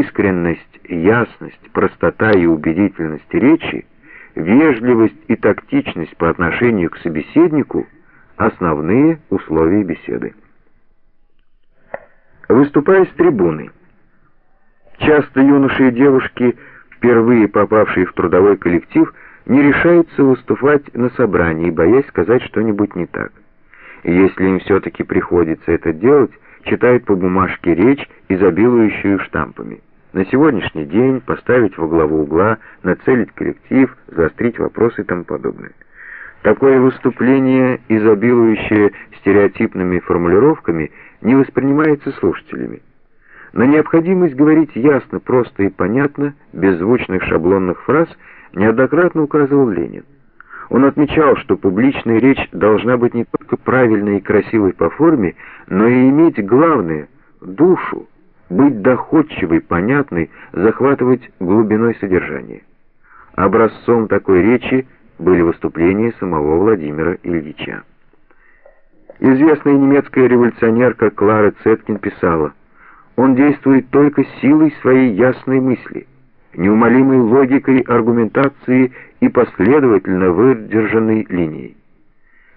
искренность, ясность, простота и убедительность речи, вежливость и тактичность по отношению к собеседнику – основные условия беседы. Выступая с трибуны, часто юноши и девушки, впервые попавшие в трудовой коллектив, не решаются выступать на собрании, боясь сказать что-нибудь не так. Если им все-таки приходится это делать, читают по бумажке речь, изобилующую штампами. На сегодняшний день поставить во главу угла, нацелить коллектив, заострить вопросы и тому подобное. Такое выступление, изобилующее стереотипными формулировками, не воспринимается слушателями. На необходимость говорить ясно, просто и понятно, без звучных шаблонных фраз, неоднократно указывал Ленин. Он отмечал, что публичная речь должна быть не только правильной и красивой по форме, но и иметь главное — душу, быть доходчивой, понятной, захватывать глубиной содержания. Образцом такой речи были выступления самого Владимира Ильича. Известная немецкая революционерка Клара Цеткин писала, «Он действует только силой своей ясной мысли» неумолимой логикой аргументации и последовательно выдержанной линией.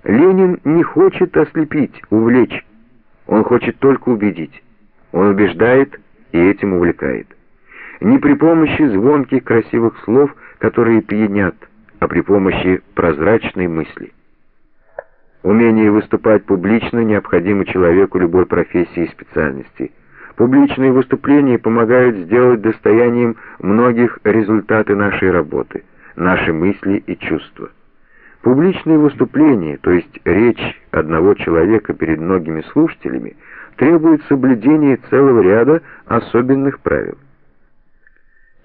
Ленин не хочет ослепить, увлечь, он хочет только убедить. Он убеждает и этим увлекает. Не при помощи звонких красивых слов, которые пьянят, а при помощи прозрачной мысли. Умение выступать публично необходимо человеку любой профессии и специальности – Публичные выступления помогают сделать достоянием многих результаты нашей работы, наши мысли и чувства. Публичные выступления, то есть речь одного человека перед многими слушателями, требует соблюдения целого ряда особенных правил.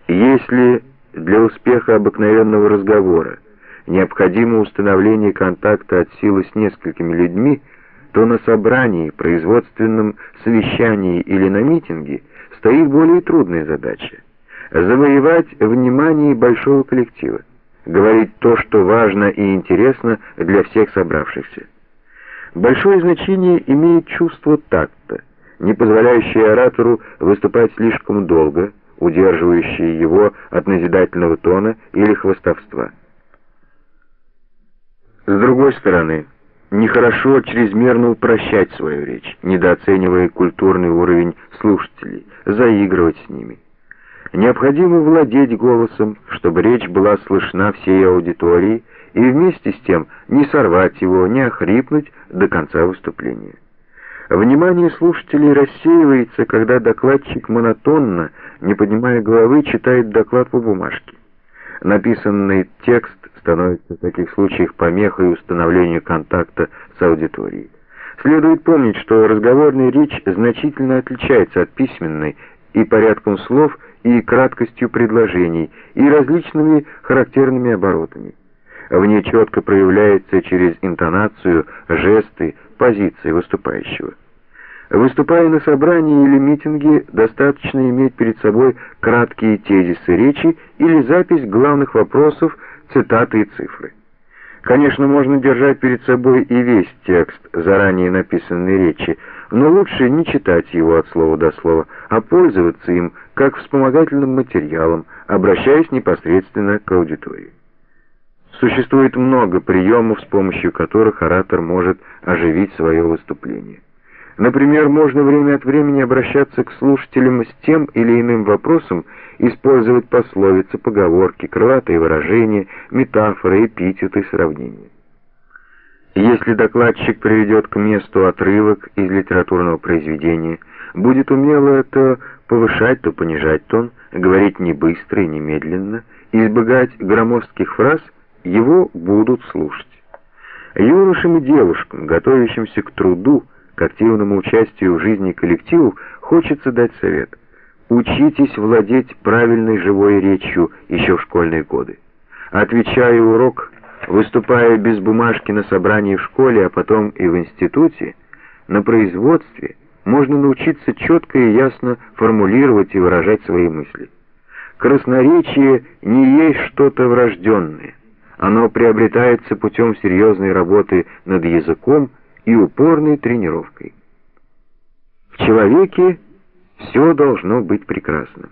Если для успеха обыкновенного разговора необходимо установление контакта от силы с несколькими людьми, то на собрании, производственном совещании или на митинге стоит более трудная задача — завоевать внимание большого коллектива, говорить то, что важно и интересно для всех собравшихся. Большое значение имеет чувство такта, не позволяющее оратору выступать слишком долго, удерживающее его от назидательного тона или хвастовства. С другой стороны, Нехорошо чрезмерно упрощать свою речь, недооценивая культурный уровень слушателей, заигрывать с ними. Необходимо владеть голосом, чтобы речь была слышна всей аудитории, и вместе с тем не сорвать его, не охрипнуть до конца выступления. Внимание слушателей рассеивается, когда докладчик монотонно, не поднимая головы, читает доклад по бумажке. Написанный текст становится в таких случаях помехой установлению контакта с аудиторией. Следует помнить, что разговорная речь значительно отличается от письменной и порядком слов, и краткостью предложений, и различными характерными оборотами. В ней четко проявляется через интонацию, жесты, позиции выступающего. Выступая на собрании или митинге, достаточно иметь перед собой краткие тезисы речи или запись главных вопросов, цитаты и цифры. Конечно, можно держать перед собой и весь текст заранее написанной речи, но лучше не читать его от слова до слова, а пользоваться им как вспомогательным материалом, обращаясь непосредственно к аудитории. Существует много приемов, с помощью которых оратор может оживить свое выступление. Например, можно время от времени обращаться к слушателям с тем или иным вопросом, использовать пословицы, поговорки, крылатые выражения, метафоры, эпитеты, сравнения. Если докладчик приведет к месту отрывок из литературного произведения, будет умело это повышать, то понижать тон, говорить не быстро и не медленно, избегать громоздких фраз, его будут слушать. Юношам и девушкам, готовящимся к труду, к активному участию в жизни коллективов, хочется дать совет. Учитесь владеть правильной живой речью еще в школьные годы. Отвечая урок, выступая без бумажки на собрании в школе, а потом и в институте, на производстве можно научиться четко и ясно формулировать и выражать свои мысли. Красноречие не есть что-то врожденное. Оно приобретается путем серьезной работы над языком и упорной тренировкой. В человеке Все должно быть прекрасно.